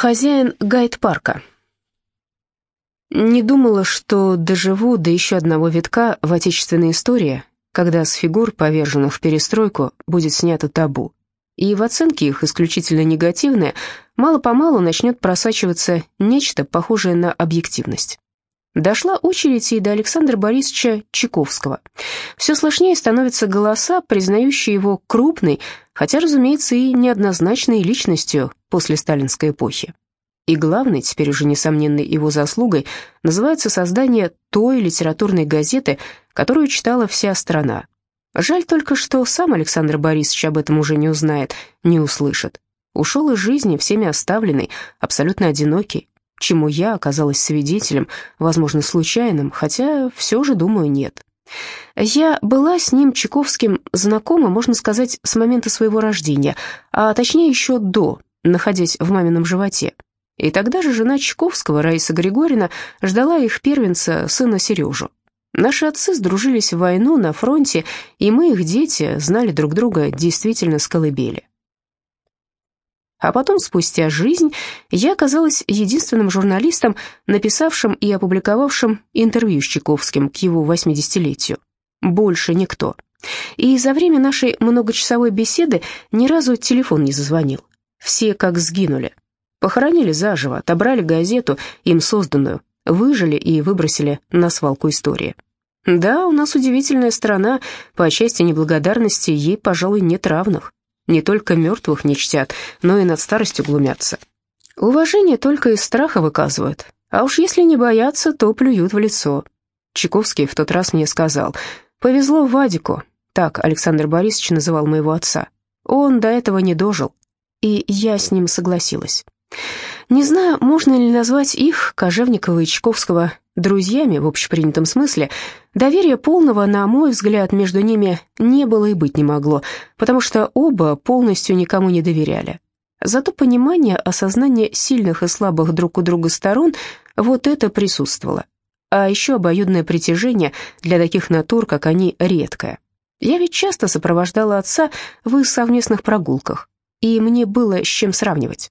Хозяин гайд-парка. Не думала, что доживу до еще одного витка в отечественной истории, когда с фигур, поверженных в перестройку, будет снято табу. И в оценке их исключительно негативное, мало-помалу начнет просачиваться нечто похожее на объективность. Дошла очередь и до Александра Борисовича Чайковского. Все сложнее становятся голоса, признающие его крупной, хотя, разумеется, и неоднозначной личностью после сталинской эпохи. И главной, теперь уже несомненной его заслугой, называется создание той литературной газеты, которую читала вся страна. Жаль только, что сам Александр Борисович об этом уже не узнает, не услышит. Ушел из жизни всеми оставленный, абсолютно одинокий, чему я оказалась свидетелем, возможно, случайным, хотя все же, думаю, нет. Я была с ним, Чайковским, знакома, можно сказать, с момента своего рождения, а точнее еще до, находясь в мамином животе. И тогда же жена Чайковского, Раиса Григорьевна, ждала их первенца, сына Сережу. Наши отцы сдружились в войну на фронте, и мы, их дети, знали друг друга действительно с колыбели. А потом, спустя жизнь, я оказалась единственным журналистом, написавшим и опубликовавшим интервью с Чайковским к его 80-летию. Больше никто. И за время нашей многочасовой беседы ни разу телефон не зазвонил. Все как сгинули. Похоронили заживо, отобрали газету, им созданную, выжили и выбросили на свалку истории. Да, у нас удивительная страна, по части неблагодарности ей, пожалуй, нет равных. Не только мертвых не чтят, но и над старостью глумятся. Уважение только из страха выказывают, а уж если не боятся, то плюют в лицо. Чайковский в тот раз мне сказал, «Повезло Вадику», так Александр Борисович называл моего отца. Он до этого не дожил, и я с ним согласилась. Не знаю, можно ли назвать их, Кожевникова и Чайковского, друзьями в общепринятом смысле, доверия полного, на мой взгляд, между ними не было и быть не могло, потому что оба полностью никому не доверяли. Зато понимание, осознание сильных и слабых друг у друга сторон, вот это присутствовало. А еще обоюдное притяжение для таких натур, как они, редкое. Я ведь часто сопровождала отца в их совместных прогулках, и мне было с чем сравнивать.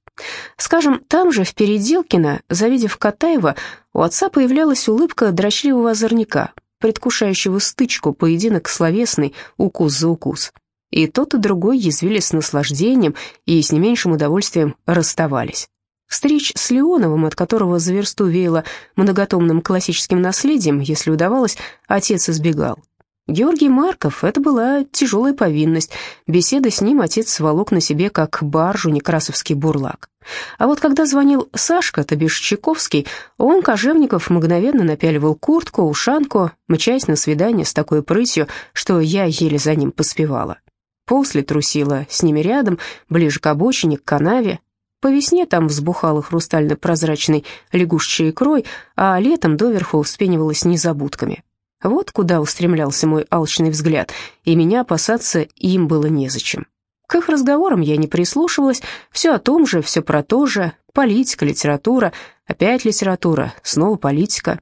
Скажем, там же, в Переделкино, завидев Катаева, у отца появлялась улыбка дрочливого озорника, предвкушающего стычку, поединок словесный, укус за укус. И тот, и другой язвили с наслаждением и с не меньшим удовольствием расставались. Встреч с Леоновым, от которого за версту веяло многотомным классическим наследием, если удавалось, отец избегал. Георгий Марков — это была тяжелая повинность. Беседы с ним отец сволок на себе, как баржу некрасовский бурлак. А вот когда звонил Сашка, то бишь Чайковский, он, Кожевников, мгновенно напяливал куртку, ушанку, мчась на свидание с такой прытью, что я еле за ним поспевала. После трусила с ними рядом, ближе к обочине, к канаве. По весне там взбухала хрустально-прозрачной лягушечьей икрой, а летом доверху вспенивалась незабудками. Вот куда устремлялся мой алчный взгляд, и меня опасаться им было незачем. К их разговорам я не прислушивалась, все о том же, все про то же, политика, литература, опять литература, снова политика.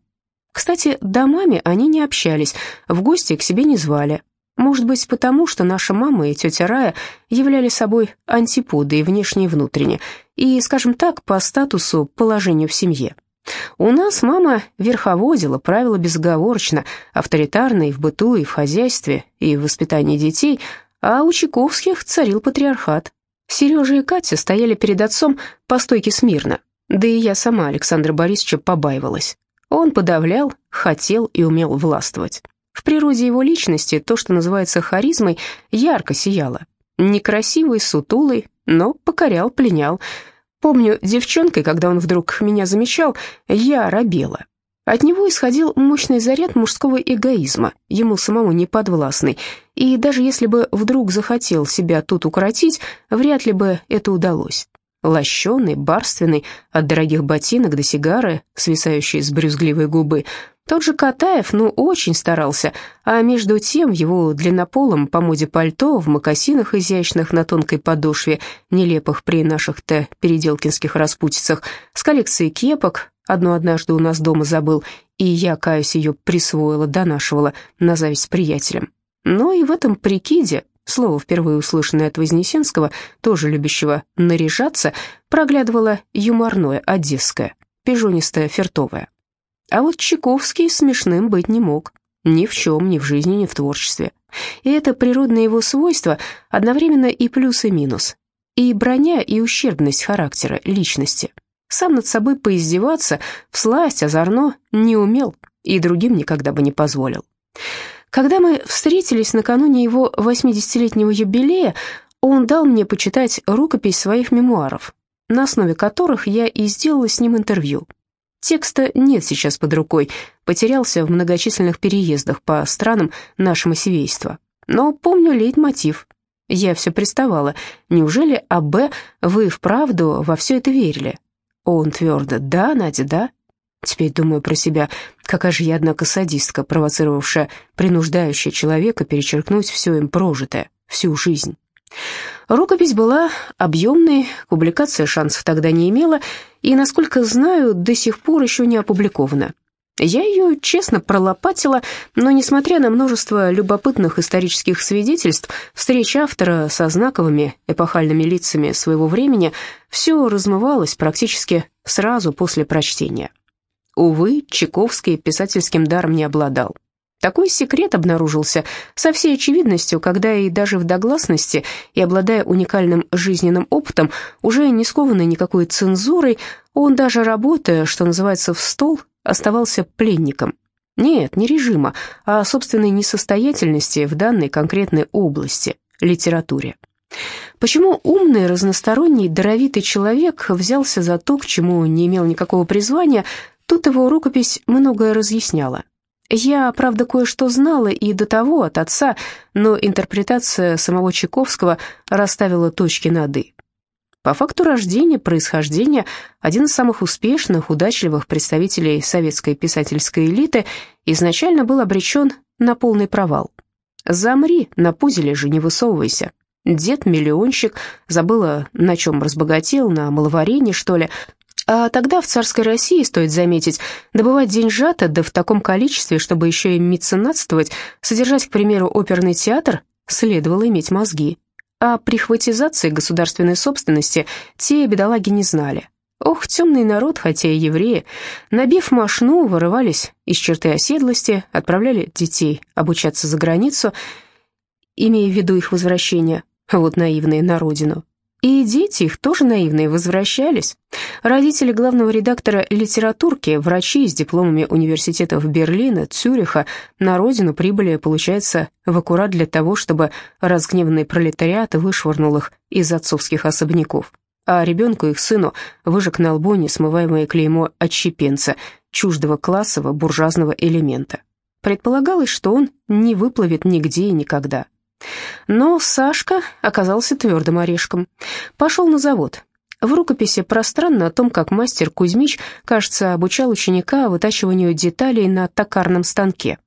Кстати, домами они не общались, в гости к себе не звали. Может быть, потому что наша мама и тетя Рая являли собой антиподы и внешне, и внутренне, и, скажем так, по статусу, положению в семье. У нас мама верховодила, правила безоговорочно, авторитарно и в быту, и в хозяйстве, и в воспитании детей, а у Чайковских царил патриархат. Сережа и Катя стояли перед отцом по стойке смирно, да и я сама Александра Борисовича побаивалась. Он подавлял, хотел и умел властвовать. В природе его личности то, что называется харизмой, ярко сияло. Некрасивый, сутулый, но покорял, пленял. Помню, девчонкой, когда он вдруг меня замечал, я робела. От него исходил мощный заряд мужского эгоизма, ему самому неподвластный, и даже если бы вдруг захотел себя тут укоротить, вряд ли бы это удалось. Лощеный, барственный, от дорогих ботинок до сигары, свисающей с брюзгливой губы, тот же Катаев, ну, очень старался, а между тем его длиннополом по моде пальто, в мокасинах изящных на тонкой подошве, нелепых при наших-то переделкинских распутицах, с коллекцией кепок, одну однажды у нас дома забыл, и я, каюсь, ее присвоила, донашивала на зависть приятелям. Но и в этом прикиде, Слово, впервые услышанное от Вознесенского, тоже любящего наряжаться, проглядывало юморное, одесское, пижонистое, фертовое. А вот Чайковский смешным быть не мог. Ни в чем, ни в жизни, ни в творчестве. И это природное его свойство одновременно и плюс, и минус. И броня, и ущербность характера, личности. Сам над собой поиздеваться, всласть, озорно не умел и другим никогда бы не позволил. Когда мы встретились накануне его 80-летнего юбилея, он дал мне почитать рукопись своих мемуаров, на основе которых я и сделала с ним интервью. Текста нет сейчас под рукой, потерялся в многочисленных переездах по странам нашего семейства. Но помню лейтмотив. Я все приставала. Неужели, А.Б., вы вправду во все это верили? Он твердо, да, Надя, да. Теперь думаю про себя, какая же я, однако, садистка, провоцировавшая, принуждающая человека перечеркнуть все им прожитое, всю жизнь. Рукопись была объемной, публикация шансов тогда не имела, и, насколько знаю, до сих пор еще не опубликована. Я ее честно пролопатила, но, несмотря на множество любопытных исторических свидетельств, встреч автора со знаковыми эпохальными лицами своего времени, все размывалось практически сразу после прочтения. Увы, Чайковский писательским даром не обладал. Такой секрет обнаружился со всей очевидностью, когда и даже в догласности, и обладая уникальным жизненным опытом, уже не скованный никакой цензурой, он даже работая, что называется, в стол, оставался пленником. Нет, не режима, а собственной несостоятельности в данной конкретной области, литературе. Почему умный, разносторонний, даровитый человек взялся за то, к чему не имел никакого призвания, тут его рукопись многое разъясняла. Я, правда, кое-что знала и до того от отца, но интерпретация самого Чайковского расставила точки над «и». По факту рождения, происхождения, один из самых успешных, удачливых представителей советской писательской элиты изначально был обречен на полный провал. «Замри, на пузеле же не высовывайся». Дед-миллионщик, забыла, на чем разбогател, на маловарении, что ли, а тогда в царской России, стоит заметить, добывать деньжата, да в таком количестве, чтобы еще и меценатствовать, содержать, к примеру, оперный театр, следовало иметь мозги. О прихватизации государственной собственности те бедолаги не знали. Ох, темный народ, хотя и евреи, набив мошну, вырывались из черты оседлости, отправляли детей обучаться за границу, имея в виду их возвращение, вот наивные, на родину. И дети их тоже наивные возвращались. Родители главного редактора литературки, врачи с дипломами университетов Берлина, Цюриха, на родину прибыли, получается, в аккурат для того, чтобы разгневанный пролетариат вышвырнул их из отцовских особняков. А ребенку, их сыну, выжег на лбу несмываемое клеймо отщепенца, чуждого классового буржуазного элемента. Предполагалось, что он не выплывет нигде и никогда. Но Сашка оказался твердым орешком. Пошел на завод. В рукописи пространно о том, как мастер Кузьмич, кажется, обучал ученика вытачиванию деталей на токарном станке.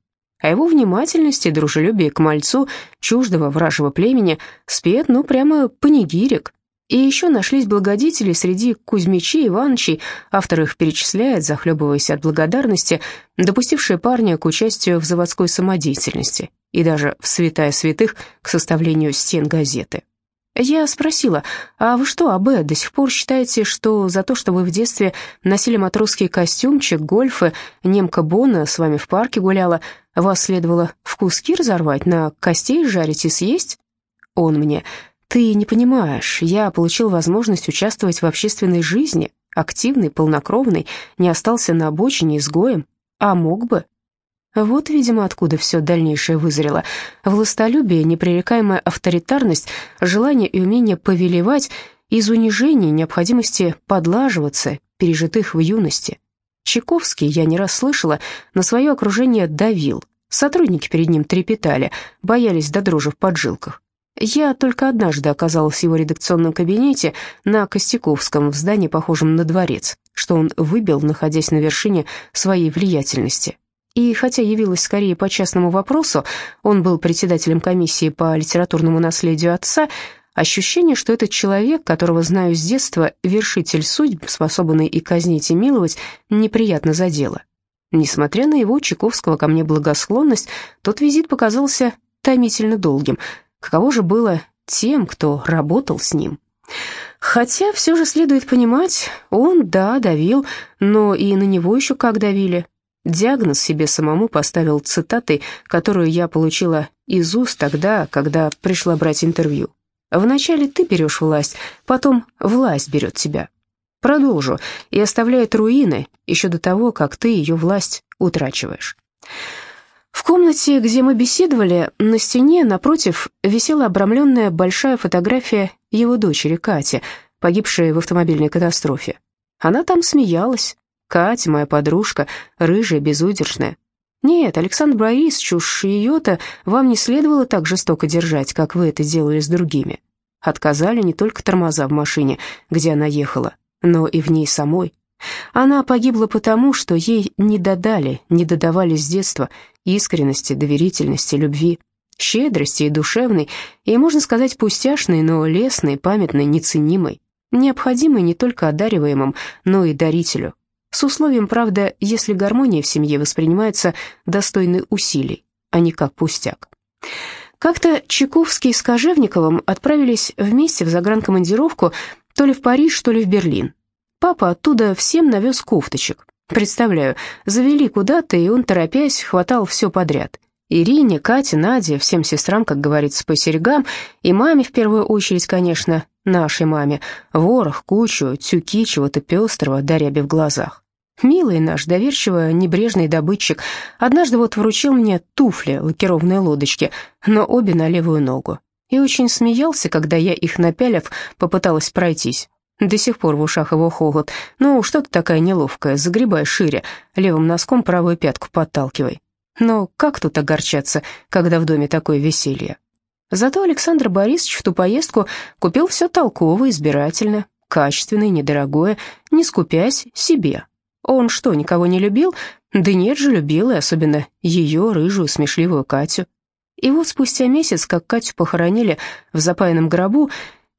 О его внимательности и дружелюбии к мальцу чуждого вражего племени спет, ну, прямо панигирик. И еще нашлись благодетели среди Кузьмичей Иванычей, автор их перечисляет, захлебываясь от благодарности, допустившие парня к участию в заводской самодеятельности и даже в святая святых к составлению стен газеты. Я спросила, а вы что, АБ, до сих пор считаете, что за то, что вы в детстве носили матросский костюмчик, гольфы, немка Бона с вами в парке гуляла, вас следовало в куски разорвать, на костей жарить и съесть? Он мне, ты не понимаешь, я получил возможность участвовать в общественной жизни, активный, полнокровный, не остался на обочине изгоем, а мог бы. Вот, видимо, откуда все дальнейшее вызрело. Властолюбие, непререкаемая авторитарность, желание и умение повелевать из унижения, необходимости подлаживаться, пережитых в юности. Чайковский, я не раз слышала, на свое окружение давил. Сотрудники перед ним трепетали, боялись до дрожи в поджилках. Я только однажды оказалась в его редакционном кабинете на Костяковском, в здании, похожем на дворец, что он выбил, находясь на вершине своей влиятельности. И хотя явилась скорее по частному вопросу, он был председателем комиссии по литературному наследию отца, ощущение, что этот человек, которого знаю с детства, вершитель судьб, способный и казнить, и миловать, неприятно задело. Несмотря на его Чайковского ко мне благосклонность, тот визит показался томительно долгим. Каково же было тем, кто работал с ним. Хотя все же следует понимать, он, да, давил, но и на него еще как давили. Диагноз себе самому поставил цитатой, которую я получила из уст тогда, когда пришла брать интервью. «Вначале ты берешь власть, потом власть берет тебя». Продолжу, и оставляет руины еще до того, как ты ее власть утрачиваешь. В комнате, где мы беседовали, на стене напротив висела обрамленная большая фотография его дочери Кати, погибшей в автомобильной катастрофе. Она там смеялась. Катя, моя подружка, рыжая, безудержная. Нет, Александр Борисович, уж ее-то вам не следовало так жестоко держать, как вы это делали с другими. Отказали не только тормоза в машине, где она ехала, но и в ней самой. Она погибла потому, что ей не додали, не додавали с детства искренности, доверительности, любви, щедрости и душевной, и, можно сказать, пустяшной, но лестной, памятной, неценимой, необходимой не только одариваемым, но и дарителю. С условием, правда, если гармония в семье воспринимается достойной усилий, а не как пустяк. Как-то Чайковский с Кожевниковым отправились вместе в загранкомандировку то ли в Париж, то ли в Берлин. Папа оттуда всем навез кофточек. Представляю, завели куда-то, и он, торопясь, хватал все подряд. Ирине, Кате, Наде, всем сестрам, как говорится, по серьгам, и маме в первую очередь, конечно, нашей маме, ворох, кучу, тюки чего-то пестрого, даряби в глазах. Милый наш, доверчиво небрежный добытчик, однажды вот вручил мне туфли, лакированные лодочки, но обе на левую ногу. И очень смеялся, когда я их напялив, попыталась пройтись. До сих пор в ушах его холод. «Ну, что ты такая неловкая, загребай шире, левым носком правую пятку подталкивай». Но как тут огорчаться, когда в доме такое веселье? Зато Александр Борисович в ту поездку купил все толково, избирательно, качественное, недорогое, не скупясь себе. Он что, никого не любил? Да нет же, любил, и особенно ее, рыжую, смешливую Катю. И вот спустя месяц, как Катю похоронили в запаянном гробу,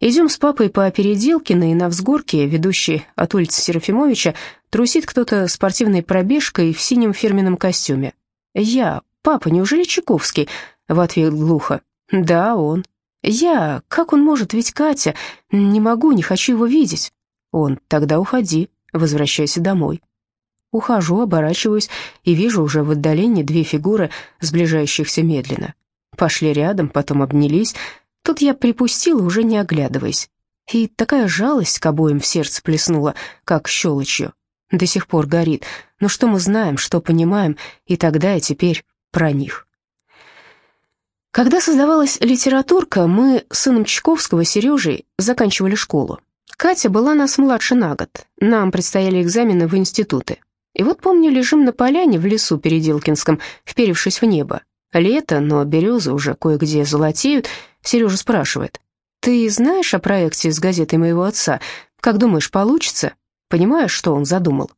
Идем с папой по Переделкиной, на взгорке, ведущей от улицы Серафимовича, трусит кто-то спортивной пробежкой в синем фирменном костюме. «Я. Папа, неужели Чайковский?» В ответ глухо. «Да, он». «Я. Как он может? Ведь Катя. Не могу, не хочу его видеть». «Он. Тогда уходи. Возвращайся домой». Ухожу, оборачиваюсь и вижу уже в отдалении две фигуры, сближающихся медленно. Пошли рядом, потом обнялись, Тут я припустила, уже не оглядываясь. И такая жалость к обоим в сердце плеснула, как щелочью. До сих пор горит. Но что мы знаем, что понимаем, и тогда, и теперь про них. Когда создавалась литературка, мы с сыном Чайковского, Сережей, заканчивали школу. Катя была нас младше на год. Нам предстояли экзамены в институты. И вот, помню, лежим на поляне в лесу Переделкинском, вперевшись в небо. Лето, но березы уже кое-где золотеют. Сережа спрашивает, «Ты знаешь о проекте с газетой моего отца? Как думаешь, получится?» Понимаешь, что он задумал?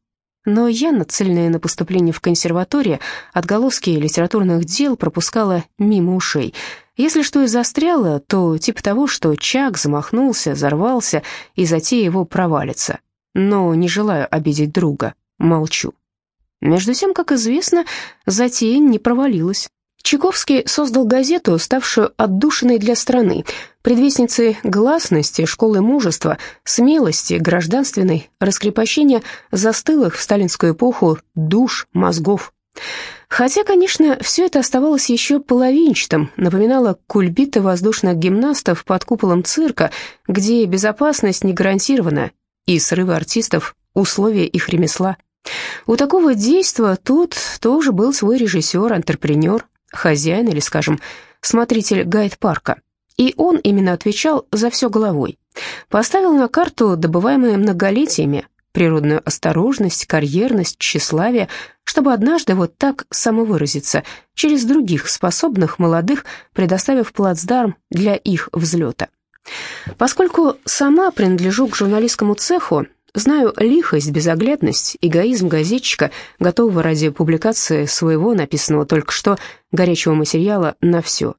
Но я, нацеленная на поступление в консерваторию, отголоски литературных дел пропускала мимо ушей. Если что и застряло, то типа того, что Чак замахнулся, взорвался, и затея его провалится. Но не желаю обидеть друга, молчу. Между тем, как известно, затея не провалилась. Чайковский создал газету, ставшую отдушиной для страны, предвестницей гласности, школы мужества, смелости, гражданственной, раскрепощения застылых в сталинскую эпоху душ, мозгов. Хотя, конечно, все это оставалось еще половинчатым, напоминало кульбиты воздушных гимнастов под куполом цирка, где безопасность не гарантирована, и срывы артистов – условия их ремесла. У такого действа тут тоже был свой режиссер, интерпренер, хозяин или, скажем, смотритель гайд-парка. И он именно отвечал за все головой. Поставил на карту добываемые многолетиями природную осторожность, карьерность, тщеславие, чтобы однажды вот так самовыразиться, через других способных молодых, предоставив плацдарм для их взлета. Поскольку сама принадлежу к журналистскому цеху, Знаю лихость, безоглядность, эгоизм газетчика, готового ради публикации своего, написанного только что, горячего материала на все.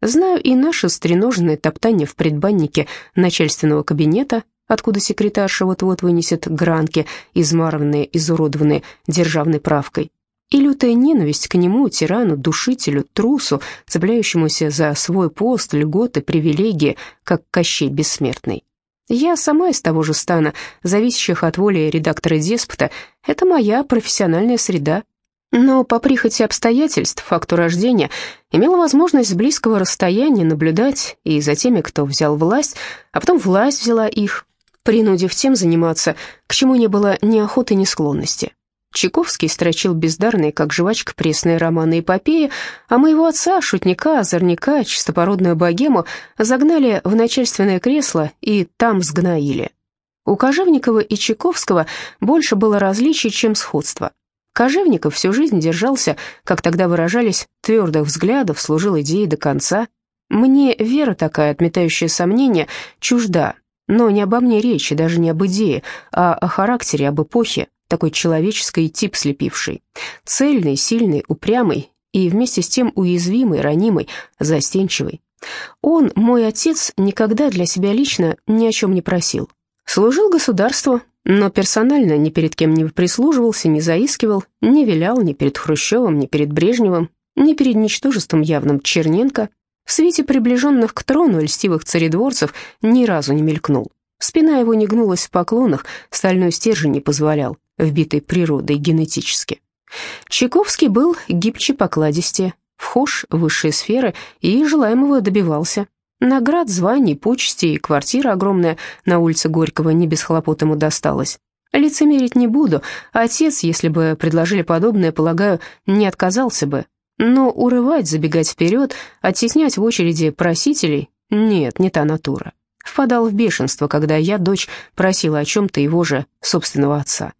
Знаю и наше стреноженное топтание в предбаннике начальственного кабинета, откуда секретарша вот-вот вынесет гранки, измарованные, изуродованные державной правкой. и лютая ненависть к нему, тирану, душителю, трусу, цепляющемуся за свой пост, льготы, привилегии, как Кощей Бессмертный. Я сама из того же стана, зависящих от воли редактора-деспота, это моя профессиональная среда. Но по прихоти обстоятельств, факту рождения, имела возможность с близкого расстояния наблюдать и за теми, кто взял власть, а потом власть взяла их, принудив тем заниматься, к чему не было ни охоты, ни склонности. Чайковский строчил бездарные, как жвачка, пресные романы эпопеи, а моего отца, шутника, озорника, чистопородную богему, загнали в начальственное кресло и там сгноили. У Кожевникова и Чайковского больше было различий, чем сходства. Кожевников всю жизнь держался, как тогда выражались, твердых взглядов, служил идее до конца. Мне вера такая, отметающая сомнения, чужда, но не обо мне речь, и даже не об идее, а о характере, об эпохе, такой человеческий тип слепивший. Цельный, сильный, упрямый и вместе с тем уязвимый, ранимый, застенчивый. Он, мой отец, никогда для себя лично ни о чем не просил. Служил государству, но персонально ни перед кем не прислуживался, не заискивал, не вилял ни перед Хрущевым, ни перед Брежневым, ни перед ничтожеством явным Черненко. В свете приближенных к трону льстивых царедворцев ни разу не мелькнул. Спина его не гнулась в поклонах, стальной стержень не позволял вбитой природой генетически. Чайковский был гибче покладистее, вхож в высшие сферы и желаемого добивался. Наград, званий, почести и квартира огромная на улице Горького не без хлопот ему досталась. Лицемерить не буду, отец, если бы предложили подобное, полагаю, не отказался бы. Но урывать, забегать вперед, оттеснять в очереди просителей — нет, не та натура. Впадал в бешенство, когда я, дочь, просила о чем-то его же собственного отца.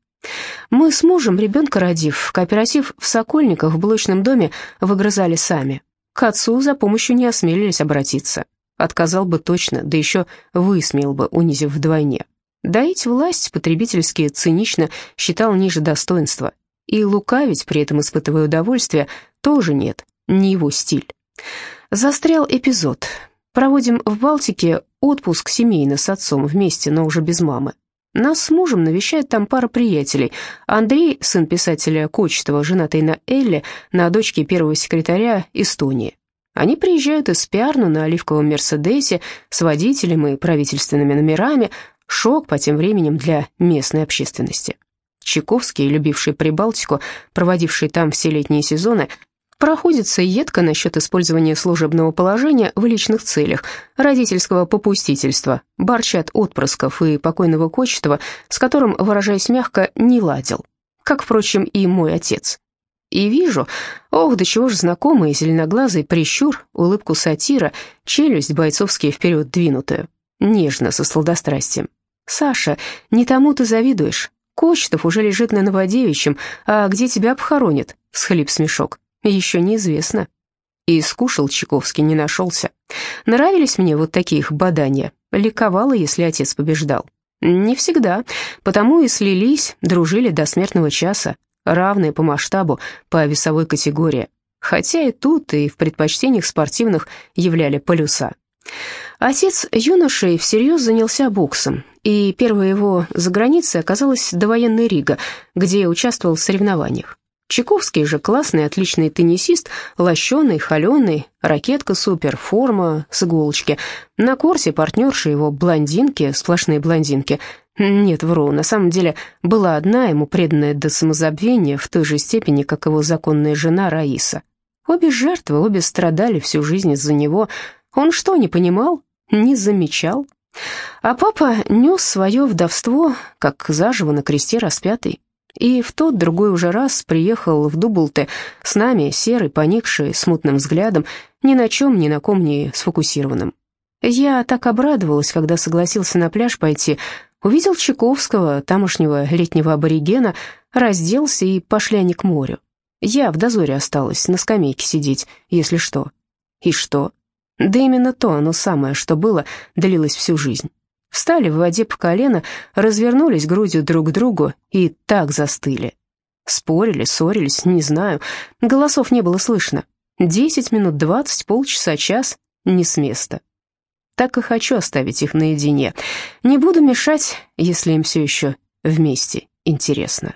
Мы с мужем, ребенка родив, кооператив в Сокольниках в блочном доме выгрызали сами. К отцу за помощью не осмелились обратиться. Отказал бы точно, да еще высмеял бы, унизив вдвойне. Доить власть потребительски цинично считал ниже достоинства. И лукавить, при этом испытывая удовольствие, тоже нет, не его стиль. Застрял эпизод. Проводим в Балтике отпуск семейно с отцом вместе, но уже без мамы. Нас с мужем навещает там пара приятелей. Андрей, сын писателя Кочетова, женатый на Элле, на дочке первого секретаря Эстонии. Они приезжают из Пиарну на оливковом Мерседесе с водителем и правительственными номерами. Шок по тем временем для местной общественности. Чайковский, любивший Прибалтику, проводивший там все летние сезоны, Проходится едко насчет использования служебного положения в личных целях, родительского попустительства, борчат отпрысков и покойного Кочетова, с которым, выражаясь мягко, не ладил. Как, впрочем, и мой отец. И вижу, ох, до чего же знакомый зеленоглазый прищур, улыбку сатира, челюсть бойцовски вперед двинутую, нежно, со сладострастием. «Саша, не тому ты завидуешь. Кочетов уже лежит на Новодевичьем, а где тебя похоронят?» — схлип смешок. Еще неизвестно. И скушал Чайковский не нашелся. Нравились мне вот такие их бадания. Ликовала, если отец побеждал. Не всегда, потому и слились, дружили до смертного часа, равные по масштабу, по весовой категории. Хотя и тут, и в предпочтениях спортивных являли полюса. Отец юношей всерьез занялся боксом, и первая его за границей оказалась довоенная Рига, где участвовал в соревнованиях. Чайковский же классный, отличный теннисист, лощеный, холеный, ракетка супер, форма с иголочки. На корте партнерши его блондинки, сплошные блондинки. Нет, вру, на самом деле была одна ему преданная до самозабвения в той же степени, как его законная жена Раиса. Обе жертвы, обе страдали всю жизнь из-за него. Он что, не понимал? Не замечал? А папа нес свое вдовство, как заживо на кресте распятый. И в тот другой уже раз приехал в Дублте с нами, серый, поникший, смутным взглядом, ни на чем, ни на ком не сфокусированным. Я так обрадовалась, когда согласился на пляж пойти, увидел Чайковского, тамошнего летнего аборигена, разделся и пошли они к морю. Я в дозоре осталась, на скамейке сидеть, если что. И что? Да именно то оно самое, что было, длилось всю жизнь. Встали в воде по колено, развернулись грудью друг к другу и так застыли. Спорили, ссорились, не знаю. Голосов не было слышно. Десять минут, двадцать, полчаса, час — не с места. Так и хочу оставить их наедине. Не буду мешать, если им все еще вместе интересно.